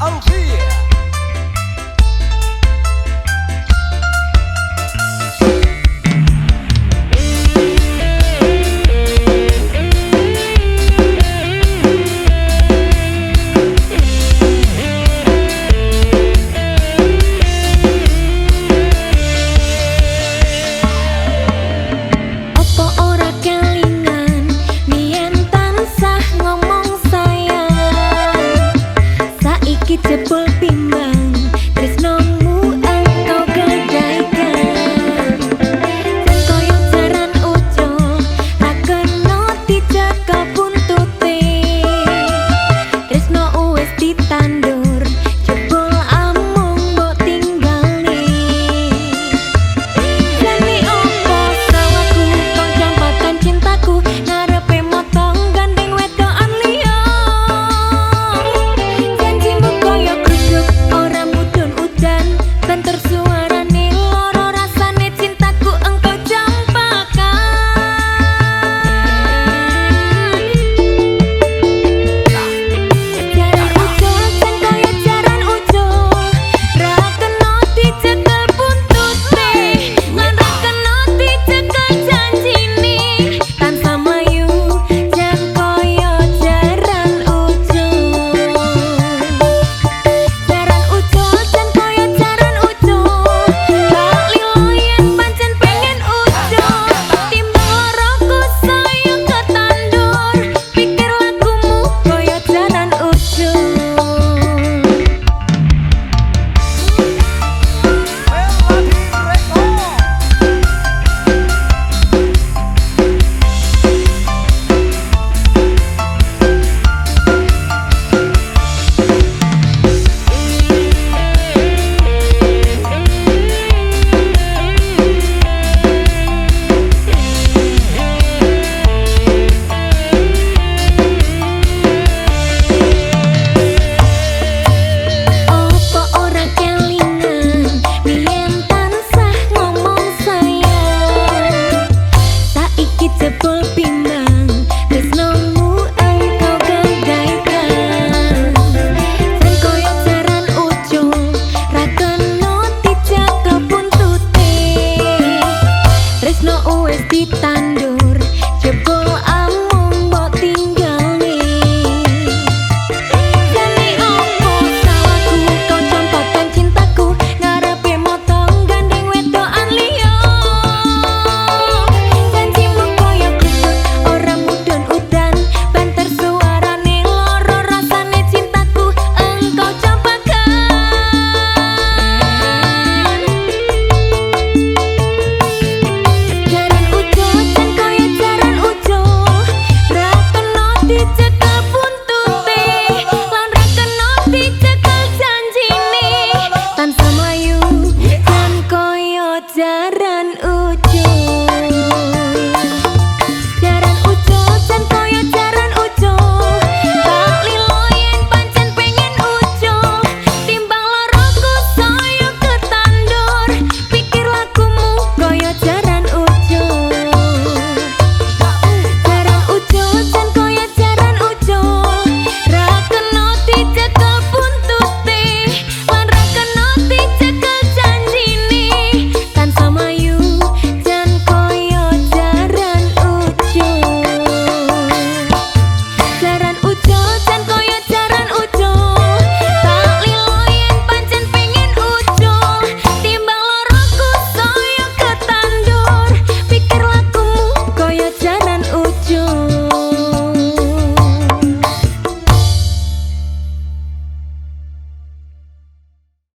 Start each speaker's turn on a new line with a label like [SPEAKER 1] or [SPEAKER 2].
[SPEAKER 1] out here.
[SPEAKER 2] cara